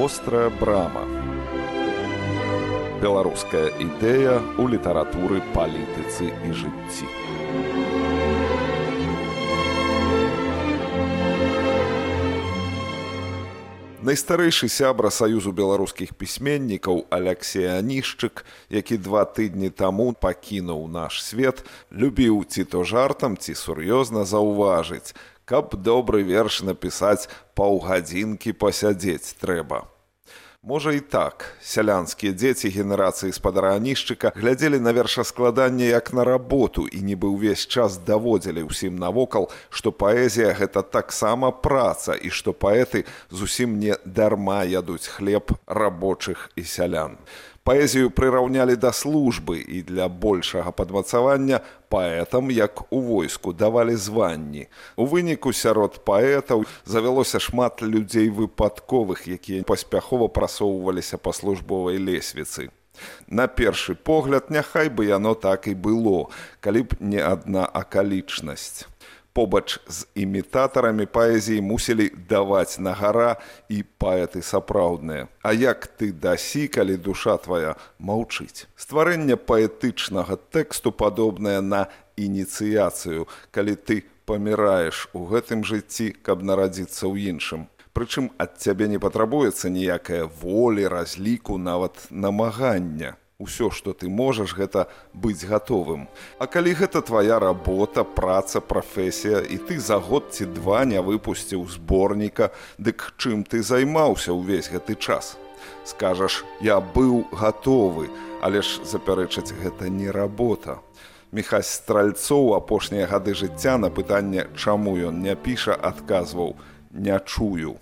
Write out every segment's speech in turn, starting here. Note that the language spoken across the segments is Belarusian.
вострая брама. Беларуская ідэя ў літаратуры палітыцы і жыцці. Найстарэйшы сябра саюзу беларускіх пісьменнікаў Алексей Анішчык, які два тыдні таму пакінуў наш свет, любіў ці то жартам ці сур'ёзна заўважыць, каб добры верш напісаць паўгадзінкі пасядзець трэба. Можа і так сялянскія дзеці генерацыі спадаранішчыка глядзелі на вершаскладанне як на работу і нібы ўвесь час даводзілі ўсім навокал, што паэзія гэта таксама праца і што паэты зусім не дарма ядуць хлеб рабочых і сялян паэзію прыраўнялі да службы і для большага падмацавання паэтам як у войску давалі званні. У выніку сярод паэтаў завялося шмат людзей выпадковых, якія паспяхова прасоўваліся па службовай лесвіцы. На першы погляд няхай бы яно так і было, калі б не адна акалічнасць побач з імітатарамі паэзіі мусілі даваць на гара і паэты сапраўдныя. А як ты дасі, калі душа твая маўчыць. Стварэнне паэтычнага тэксту падобнае на ініцыяцыю, калі ты паміраеш у гэтым жыцці, каб нарадзіцца ў іншым. Прычым ад цябе не патрабуецца ніякая волі, разліку, нават намагання ўсё што ты можаш гэта быць гатовым. А калі гэта твоя работа праца прафесія і ты за год ці два не выпусціў зборніка дык чым ты займаўся ўвесь гэты час? Скажаш я быў гатовы але ж запярэчыць гэта не работа. Мехась стральцоў апошнія гады жыцця на пытанне чаму ён не піша адказваў не чую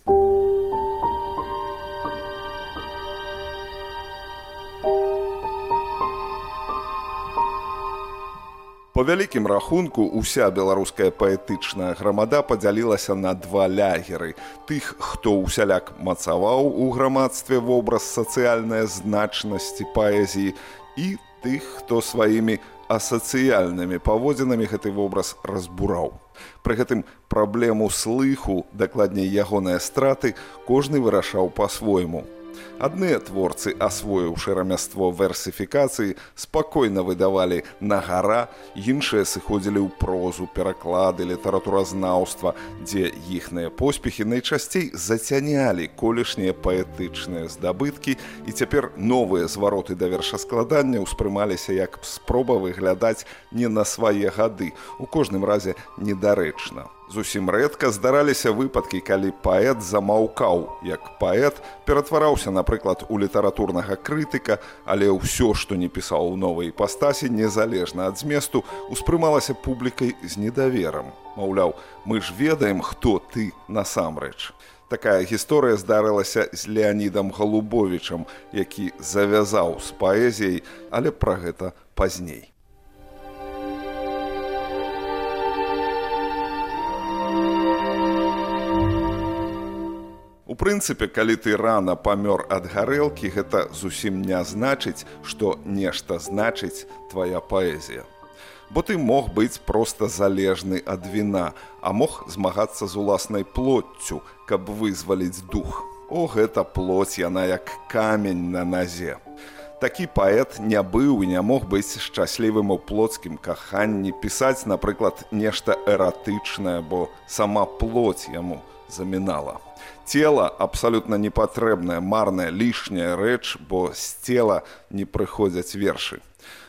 Па вялікім рахунку ўся беларуская паэтычная грамада падзялілася на два лягеры. Тых, хто ўсяляк мацаваў у грамадстве вобраз сацыяльнай значнасці паэзіі і тых, хто сваімі асацыяльнымі паводзінамі гэты вобраз разбураў. Пры гэтым праблему слыху, дакладней ягоныя страты, кожны вырашаў па-свойму. Адныя творцы, асвоіўшы рамяство версіфікацыі, спакойна выдавалі на гара, іншыя сыходзілі ў прозу, пераклады, літаратуразнаўства, дзе іхныя поспехі найчасцей зацянялі колішнія паэтычныя здабыткі і цяпер новыя звароты да вершаскладання ўспрымаліся як спроба выглядаць не на свае гады, у кожным разе недарэчна. Зусім рэдка здараліся выпадкі, калі паэт замаўкаў, як паэт ператвараўся, напрыклад, у літаратурнага крытыка, але ўсё, што не пісаў у новай пастасі, незалежна ад зместу, успрымалася публікай з недаверам. Маўляў, мы ж ведаем, хто ты насамрэч. Такая гісторыя здарылася з Леанідам Галубовічам, які завязаў з паэзіяй, але пра гэта пазней. Прынцыпе калі ты рана памёр ад гарэлкі гэта зусім не значыць што нешта значыць твоя паэзія. Бо ты мог быць проста залежны ад віна а мог змагацца з уласнай плоццю каб вызваліць дух. О гэта плоть яна як камень на назе. Такі паэт не быў і не мог быць шчаслівым у плоцкім каханні пісаць напрыклад нешта эратычнае бо сама плоть яму замінала Цела абсалютна непатрэбная, марная лішняя рэч, бо з цела не прыходзяць вершы.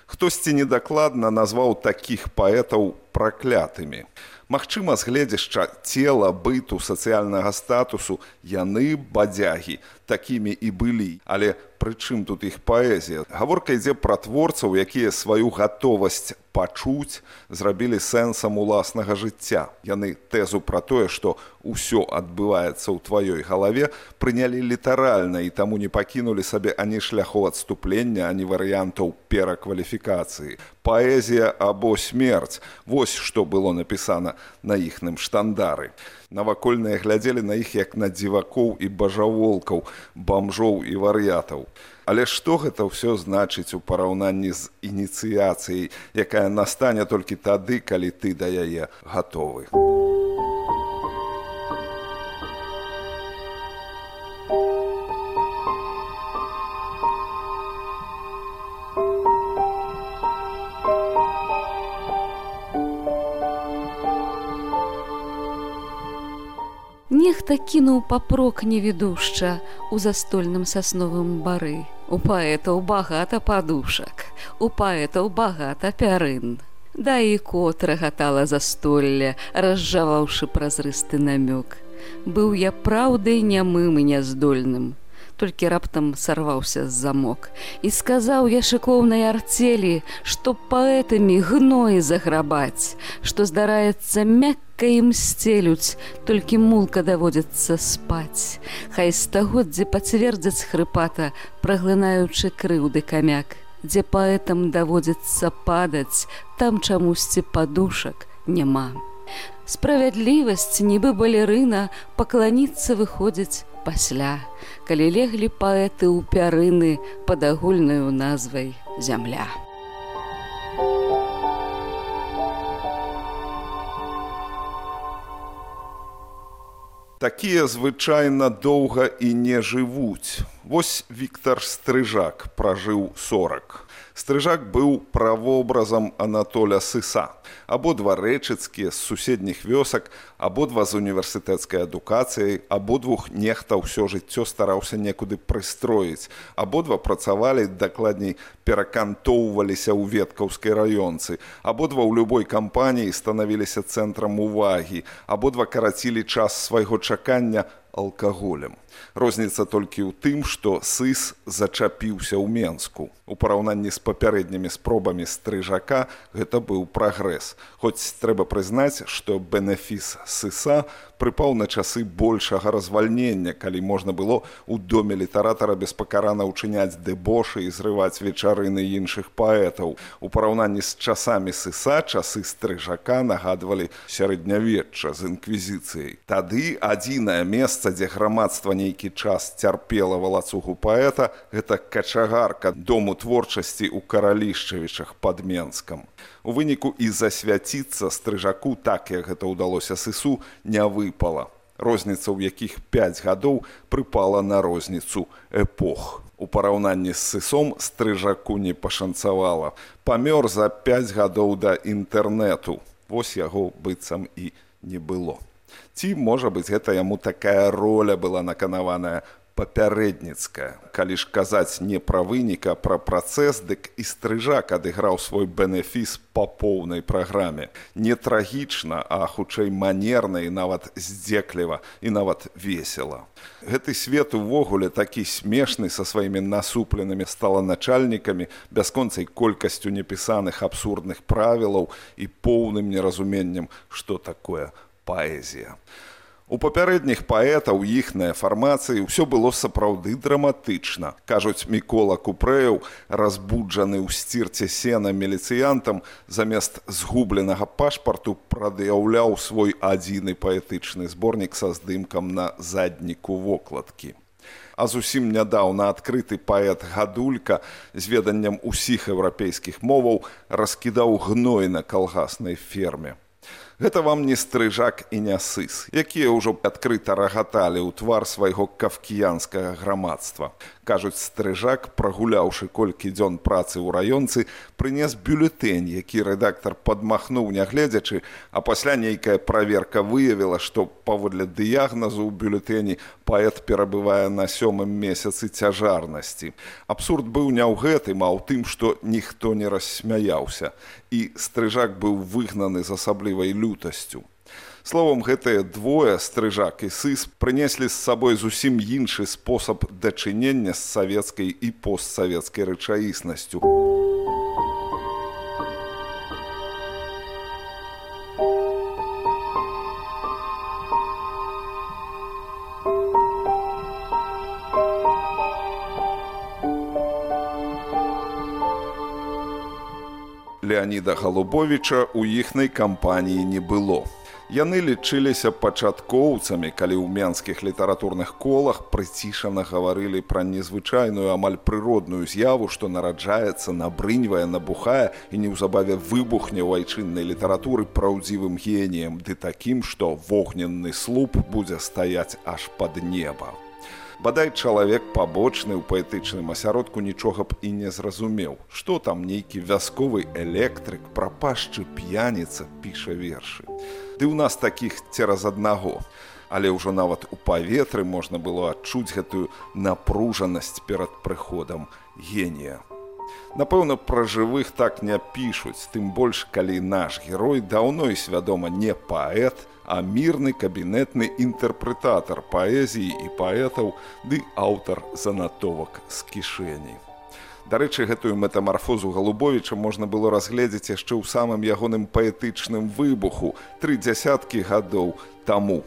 Хтосьці недакладна назваў такіх паэтаў праклятымі. Магчыма, з гледзяшча цела быту сацыяльнага статусу яны бадзягі такімі і былі, але прычым тут іх паэзія. Гаворка ідзе пра творцаў, якія сваю гатовасць пачуць, зрабілі сэнсам уласнага жыцця. Яны тэзу пра тое, што ўсё адбываецца ў тваёй галаве, прынялі літаральна і таму не пакінулі сабе ані шляху адступлення, ані варыянтаў перакваліфікацыі. Паэзія або смерць. Вось што было напісана на іхным штандары. Навакольныя глядзелі на іх як на дзівакоў і бажаволкаў, бамжоў і вар'ятаў. Але што гэта ўсё значыць у параўнанні з ініцыяцыяй, якая настане толькі тады, калі ты да яе гатовы. Нехта кінуў папрок невідушча у застольным сасновым бары. У паэтаў багата падушак, у паэтаў багата пярын. Да і кот рагатала застолле, разжаваўшы празрысты намёк. Быў я праўдай нямым і няздольным толькі раптам сарваўся з замок і сказаў я шыкоўнай арцелі, што паэтамі гноі заграбаць, што здараецца мякка ім сцелюць, толькі мулка даводзіцца спаць. Хай стагоддзе пацвердзяць хрыпата, праглынаючы крыўды камяк, дзе паэтам даводзіцца падаць, там чамусьці падушак няма. Справядлівасць, нібы балерына, пакланіцца выходзіць пасля, калі леглі паэты ў пярыны пад агульнаю назвай зямля. Такія звычайна доўга і не жывуць. Вось Віктор Стрыжак пражыў 40. Стрыжак быў правобразам Анатоля Сыса. Абодва рэчыцкія з суседніх вёсак, абодва з універсітэцкай адукацыяй, абодвух нехта ўсё жыццё стараўся некуды прыстроіць. Абодва працавалі дакладней перакантоўваліся ў веткаўскай раёнцы. Абодва ў любой кампаніі станавіліся цэнтрам увагі. Абодва карацілі час свайго чакання алкаголем. Розніца толькі ў тым, што сыс зачапіўся ў Менску. У параўнанні з папярэднімі спробамі стрыжака гэта быў прагрэс. Хоць трэба прызнаць, што бенефіс сыса прыпаў на часы большага развальнення, калі можна было ў доме літаратара беспакарана ўчыняць дэбошы і зрываць вечарыны іншых паэтаў. У параўнанні з часамі сыса часы стрыжака нагадвалі сярэднявечча з інквізіцыяй. Тады адзінае месца, дзе грамадства нейкі час цярпела валацугу паэта, гэта качагарка дому творчасці ў каралішчавічах пад менскам. У выніку і засвяціцца стрыжаку так, як гэта ўдалося сысу, не выпала. Розніца, у якіх 5 гадоў прыпала на розніцу эпох. У параўнанні з сысом стрыжаку не пашанцавала. Памёр за 5 гадоў да інтэрнэту. Вось яго быццам і не было. Ці можа быць гэта яму такая роля была наканаваная папярэдніцкая. Калі ж казаць не пра выніка, пра працэс, дык і стрыжак адыграў свой бенефіс па поўнай праграме. Не трагічна, а хутчэй манерна і нават здзекліва і нават весела. Гэты свет увогуле такі смешны са сваімі насупленымі сталаначальнікамі, бясконцай колькасцю непісаных абсурдных правілаў і поўным неразуменнем, што такое паэзія. У папярэдніх паэтаў іхнай фармацыі ўсё было сапраўды драматычна. Кажуць мікола купрэяў, разбуджаны ў сцірце сена меліцыянтам, замест згубленага пашпарту прадыяўляў свой адзіны паэтычны зборнік са здымкам на задніку вокладкі. А зусім нядаўна адкрыты паэт гадулька з веданнем усіх еўрапейскіх моваў раскідаў гной на калгаснай ферме. Гэта вам не стрыжак і не сыс, якія ўжо адкрыта рагаталі ў твар свайго кафкіянскага грамадства. Кажуць, стрыжак, прагуляўшы колькі дзён працы ў раёнцы, прынес бюлетэнь, які рэдактар падмахнуў нягледзячы, а пасля нейкая праверка выявіла, што паводле дыягназу ў бюлетэні паэт перабывае на сёмым месяцы цяжарнасці. Абсурд быў не ў гэтым, а ў тым, што ніхто не рассмяяўся. І стрыжак быў выгнаны з асаблівай лютасцю. Словом, гэтыя двое стрыжак і сыс прынеслі з сабой зусім іншы спосаб дачынення з савецкай і постсавецкай рэчаіснасцю. Леаніда Галубовіча ў іхнай кампаніі не было. Яны лічыліся пачаткоўцамі, калі ў менскіх літаратурных колах прыцішана гаварылі пра незвычайную амаль прыродную з'яву, што нараджаецца, набрыньвае, набухае і неўзабаве выбухне ў айчыннай літаратуры праўдзівым геніем, ды такім, што вогненны слуп будзе стаяць аж пад неба. Бадай чалавек пабочны ў паэтычным асяродку нічога б і не зразумеў, што там нейкі вясковы электрык, прапашчы п'яніца піша вершы ды ў нас такіх цераз аднаго. але ўжо нават у паветры можна было адчуць гэтую напружанасць перад прыходам генія. Напэўна, пра жывых так не пішуць, тым больш, калі наш герой даўно і свядома не паэт, а мірны кабінетны інтэрпрэтатар паэзіі і паэтаў ды аўтар занатовак з кішэні. Дарэчы, гэтую метамарфозу галубовіча можна было разгледзець яшчэ ў самым ягоным паэтычным выбуху тры дзясяткі гадоў таму.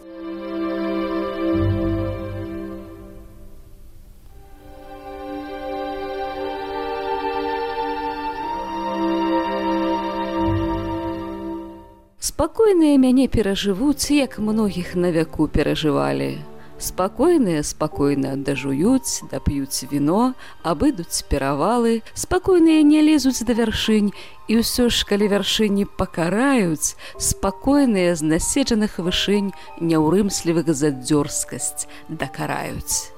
Спакойныя мяне перажывуць, як многіх на вяку перажывалі. Спакойныя спакойна дажуюць, дап'юць віно, абыдуць перавалы, спакойныя не лезуць да вяршынь і ўсё ж калі вяршыні пакараюць, спакойныя з наседжаных вышынь няўрымслівых за дзёрзкасць дакараюць.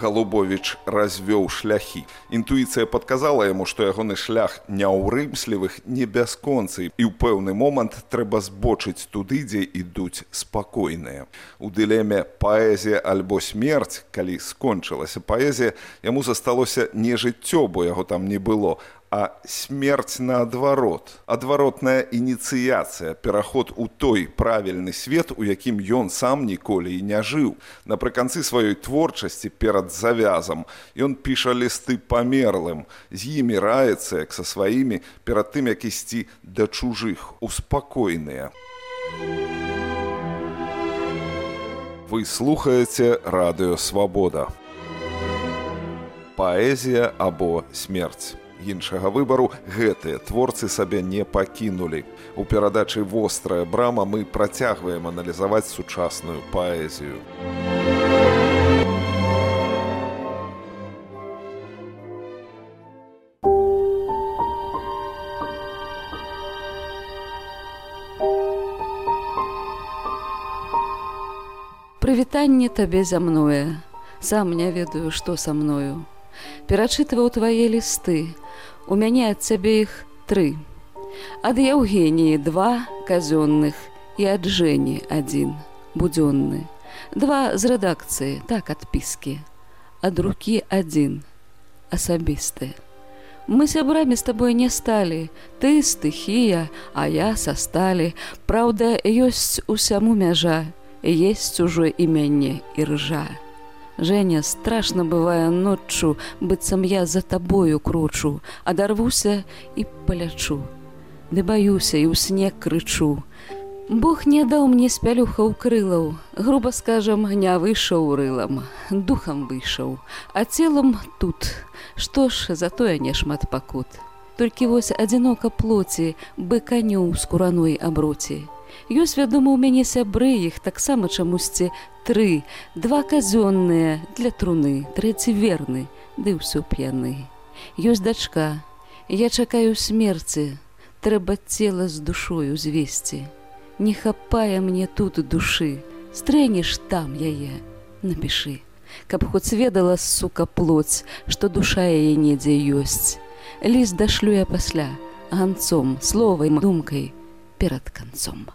Галубович развёў шляхі. Інтуіцыя падказала яму, што ягоны шлях няўрымслівых не бясконцы і ў пэўны момант трэба збочыць туды, дзе ідуць спакойныя. У дылеме паэзія альбо смерць, калі скончылася паэзія, яму засталося не жыццё, бо яго там не было, а смерць наадварот. Адваротная ініцыяцыя пераход у той правільны свет у якім ён сам ніколі і не жыў напрыканцы сваёй творчасці перад завязам ён піша лісты памерлым з імі раецца як са сваімі перад тым як ісці да чужых успакойныя вы слухаеце радыё свабода паэзія або смерць іншага выбару гэтыя творцы сабе не пакінулі. У перадачы вострая брама мы працягваем аналізаваць сучасную паэзію. Прывітанне табе за мное. Сам не ведаю, што са мною. Перачытваў твае лісты, У мяне ад цябе іх тры. Ад Яўгеніі два казённых і ад Жэні адзін будзённы. Два з рэдакцыі, так адпіскі. Ад рукі адзін асабісты. Мы сябрамі з табой не сталі, ты стыхія, а я са сталі. Праўда, ёсць усяму мяжа, есть ужо і мяне і ржа. Женя страшно бывае ноччу, быццам я за табою кручу, адарвуся і палячу. Ды баюся і ў снег крычу. Бог не даў мне спялюха ўкрылаў, груба скажам, не выйшаў рылам, духам выйшаў, а целам тут, што ж затое не шмат пакут. Толькі вось адзінока плоці бы каню з кураной аброці. Ёсць вядома, у мяне сябры іх таксама чамусьці тры, два казённыя для труны, трэці верны, ды ўсё п'яны. Ёсць дачка, я чакаю смерці, трэба цела з душою звесці. Не хапае мне тут душы, стрэнеш там яе, напішы, каб хоць ведала сука плоць, што душа яе недзе ёсць. Ліст дашлю я пасля, ганцом, словай думкай перад канцом.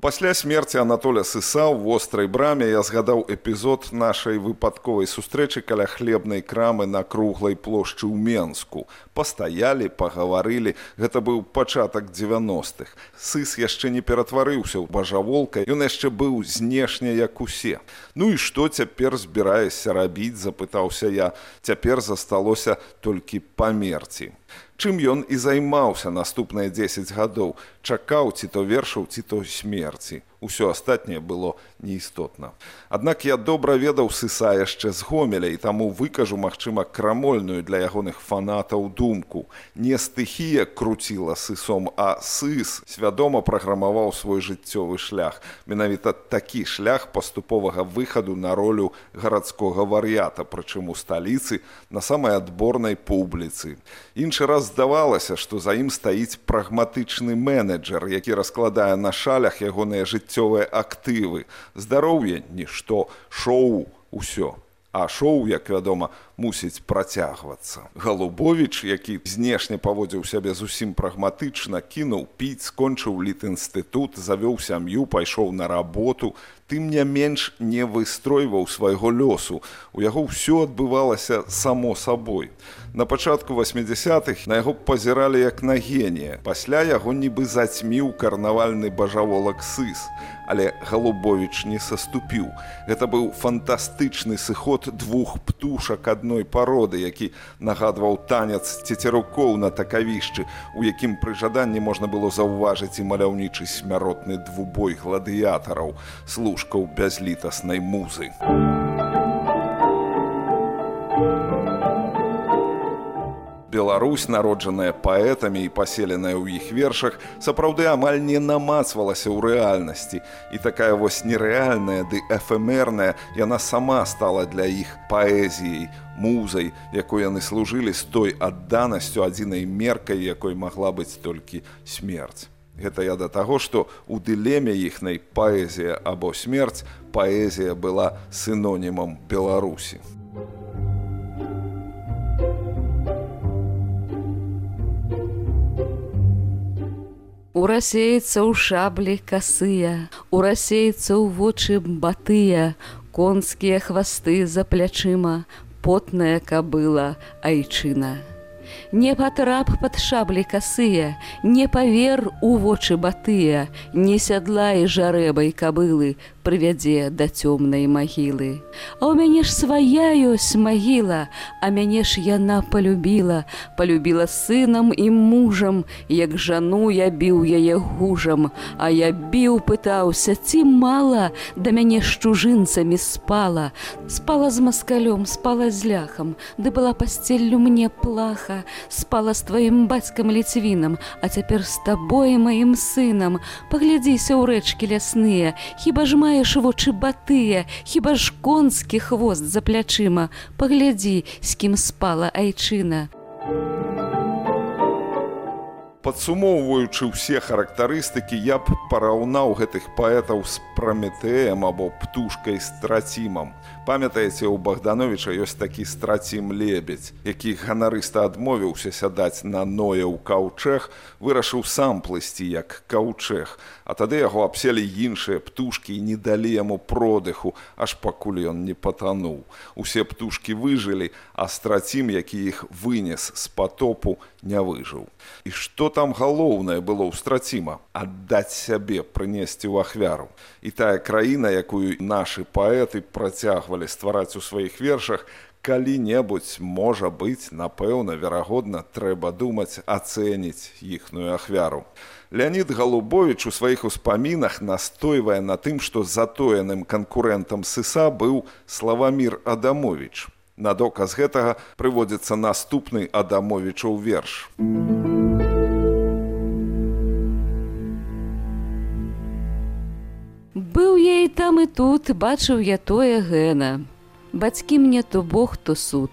Пасля смерці Анатоля сыса ў вострай браме я згадаў эпізод нашай выпадковай сустрэчы каля хлебнай крамы на круглай плошчы ў Менску. Пастаялі, пагаварылі, гэта быў пачатак 90-х. Сыс яшчэ не ператварыўся ў бажаволка, ён яшчэ быў знешне як усе. Ну і што цяпер збіраешся рабіць, запытаўся я. Цяпер засталося толькі памерці чым ён і займаўся наступныя 10 гадоў чакаў ці то вершаў ці то смерці усё астатняе было неістотна. Аднак я добра ведаў сыса яшчэ з гомеля і таму выкажу, магчыма, крамольную для ягоных фанатаў думку. Не стыхія круціла сысом, а сыс свядома праграмаваў свой жыццёвы шлях. Менавіта такі шлях паступовага выхаду на ролю гарадскога вар'ята, прычым у сталіцы на самай адборнай публіцы. Іншы раз здавалася, што за ім стаіць прагматычны менеджер, які раскладае на шалях ягоныя жыццё жыццёвыя актывы. Здароўе нішто шоу усё. А шоу, як вядома, мусіць працягвацца. Галубовіч, які знешне паводзіў сябе зусім прагматычна, кінуў піць, скончыў літінстытут, завёў сям'ю, пайшоў на работу, тым не менш не выстройваў свайго лёсу. У яго ўсё адбывалася само сабой. На пачатку 80-х на яго пазіралі як на генія. Пасля яго нібы зацьміў карнавальны бажаволак сыс. Але Галубович не саступіў. Гэта быў фантастычны сыход двух птушак адной пароды, які нагадваў танец цецерукоў на такавішчы, у якім пры жаданні можна было заўважыць і маляўнічы смяротны двубой гладыятараў, служкаў бязлітаснай музы. Беларусь, народжаная паэтамі і паселеная ў іх вершах, сапраўды амаль не намацвалася ў рэальнасці. І такая вось нерэальная ды эфемерная яна сама стала для іх паэзіяй, музай, якой яны служылі з той адданасцю адзінай меркай, якой магла быць толькі смерць. Гэта я да таго, што ў дылеме іхнай паэзія або смерць паэзія была сынонімам Беларусі. У расейцаў шаблі касыя, у расейцаў вочы батыя, конскія хвасты за плячыма, потная кабыла айчына не патрап пад шаблі касыя, не павер у вочы батыя, не сядла і жарэбай кабылы прывядзе да цёмнай магілы. А ў мяне ж свая ёсць магіла, а мяне ж яна полюбіла, полюбіла сынам і мужам, як жану я біў яе гужам, А я біў пытаўся, ці мала да мяне з чужынцамі спала, спала з маскалём, спала з ляхам, ды была пасцеллю мне плаха, спала з тваім бацькам ліцвінам, а цяпер з табой маім сынам. Паглядзіся ў рэчкі лясныя, Хіба ж маеш вочы батыя, Хіба ж конскі хвост за плячыма, Паглядзі, з кім спала айчына. Падсумоўваючы ўсе характарыстыкі, я б параўнаў гэтых паэтаў з праметэем або птушкай з трацімам памятаеце у богдановича ёсць такі страцім лебедь які ганарыста адмовіўся сядаць на ноя ў каўчэх вырашыў сам плысці як каўчэх а тады яго абселі іншыя птушкі і не далі яму продыху аж пакуль ён не патануў. Усе птушкі выжылі а страцім які іх вынес з потопу не выжыў і што там галоўнае было ў страціма аддаць сябе прынесці ў ахвяру і тая краіна якую нашы паэты працягвалі ствараць у сваіх вершах калі-небудзь можа быць напэўна верагодна трэба думаць ацэніць іхную ахвяру Леонид галубович у сваіх успамінах настойвае на тым што затоеным канкурэнтам сыса быў славамир адамович на доказ гэтага прыводзіцца наступны адамовичаў верш Быў я і там і тут бачыў я тое гэна. Бацькі мне то бог то суд,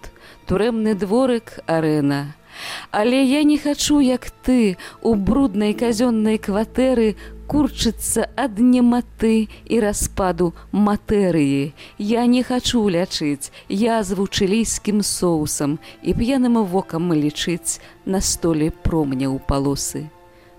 турэмны дворык арэна. Але я не хачу, як ты у бруднай казённай кватэры курчыцца ад нематы і распаду матэрыі. Я не хачу лячыць язву чылійскім соусам і п'яным вокам лічыць на столе промня ў палосы.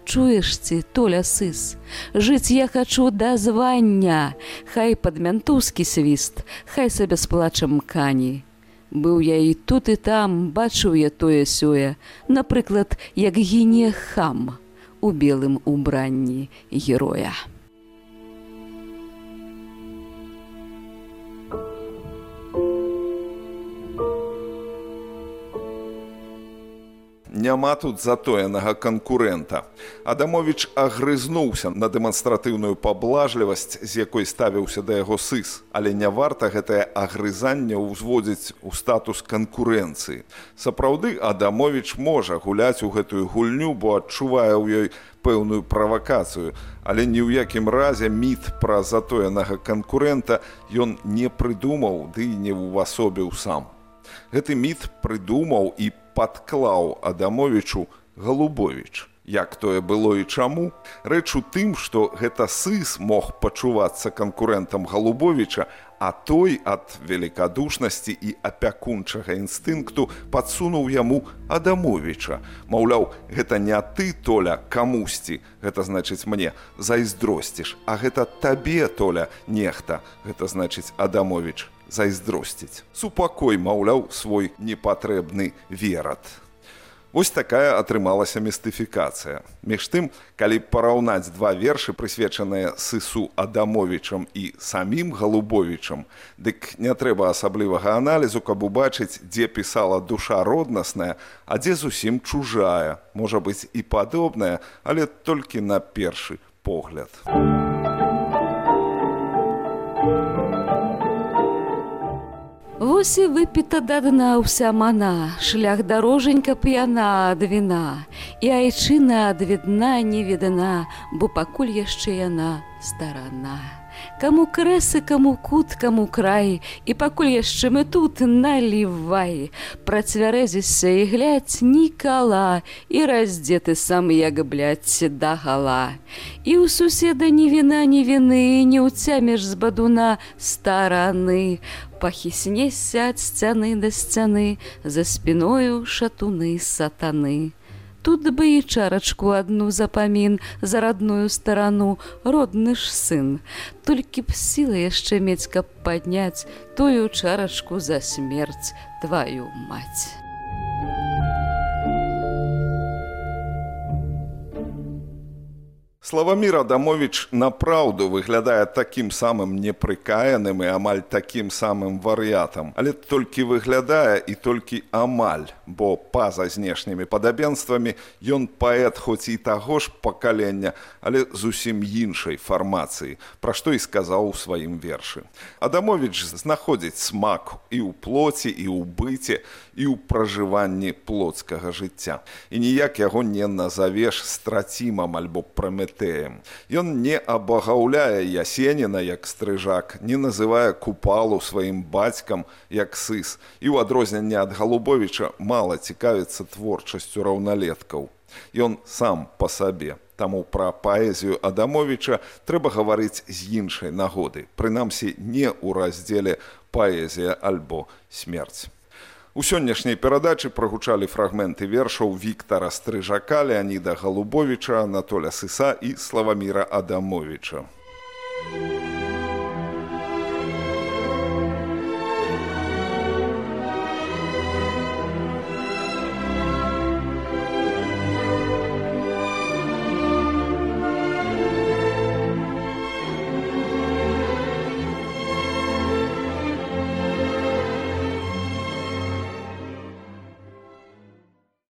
Чуеш ці толя сыс жыць я хачу да звання. Хай падмянтускі свіст хай сабе з плачам кані. Быў я і тут і там бачыў я тое сёе напрыклад як гіне хам у белым убранні героя няма тут затоенага канкурэнта. Адамович агрызнуўся на дэманстратыўную паблажлівасць, з якой ставіўся да яго сыс, але не варта гэтае агрызанне ўзводзіць у статус канкурэнцыі. Сапраўды Адамович можа гуляць у гэтую гульню, бо адчувае ў ёй пэўную правакацыю, але ні ў якім разе міт пра затоенага канкурэнта ён не прыдумаў ды не ўвасобіў сам. Гэты міт прыдумаў і падклаў адамовичу галубович як тое было і чаму рэч у тым што гэта сыс мог пачувацца канкурэнтам галубовіча а той ад великкадушнасці і апякунчага інстынкту падсунуў яму адамовіча. Маўляў гэта не ты толя камусьці. Гэта значыць мне зайздросціш а гэта табе толя нехта. Гэта значыць адамович зайздросціць супакой маўляў свой непатрэбны верад Вось такая атрымалася містыфікацыя. Між тым, калі параўнаць два вершы, прысвечаныя сысу Адамовічам і самім галубовічам, дык не трэба асаблівага аналізу, каб убачыць, дзе пісала душа роднасная, а дзе зусім чужая, можа быць і падобная, але толькі на першы погляд. Вось і выпіта да дна ўся мана, шлях дароженька п'яна ад віна, і айчына ад відна не відана, бо пакуль яшчэ яна старана. Каму крэсы, каму кут, каму край, і пакуль яшчэ мы тут налівай, Працвярэзіся і глядь нікала, і раздзеты сам як бляць да гала. І ў суседа ні віна, ні віны, не ўцямеш з бадуна стараны, пахіснесся ад сцяны да сцяны, за спіною шатуны сатаны. Тут бы і чарачку адну запамін за родную старану, родны ж сын. Толькі б сілы яшчэ мець, каб падняць тую чарачку за смерць твою маць. Славамир Адамович направду выглядае такім самым непрыкаяным і амаль такім самым варыятам, але толькі выглядае і толькі амаль, бо па-за знешнімі падабенствамі ён паэт хоць і таго ж пакалення, але зусім іншай фармацыі, пра што і сказаў у сваім вершы. Адамович знаходзіць смак і ў плоці і ў быце і ў пражыванні плотскага жыцця. І ніяк яго не назавеш страцімам альбо прамет Прометеем. Ён не абагаўляе ясеніна як стрыжак, не называе купалу сваім бацькам як сыс. І ў адрозненне ад Галубовіча мала цікавіцца творчасцю раўналеткаў. Ён сам па сабе. Таму пра паэзію Адамовіча трэба гаварыць з іншай нагоды, прынамсі не ў раздзеле паэзія альбо смерць. У сённяшняй перадачы прагучалі фрагменты вершаў Віктара Стрыжака, Леаніда Галубовіча, Анатоля Сыса і Славаміра Адамовіча. Thank you.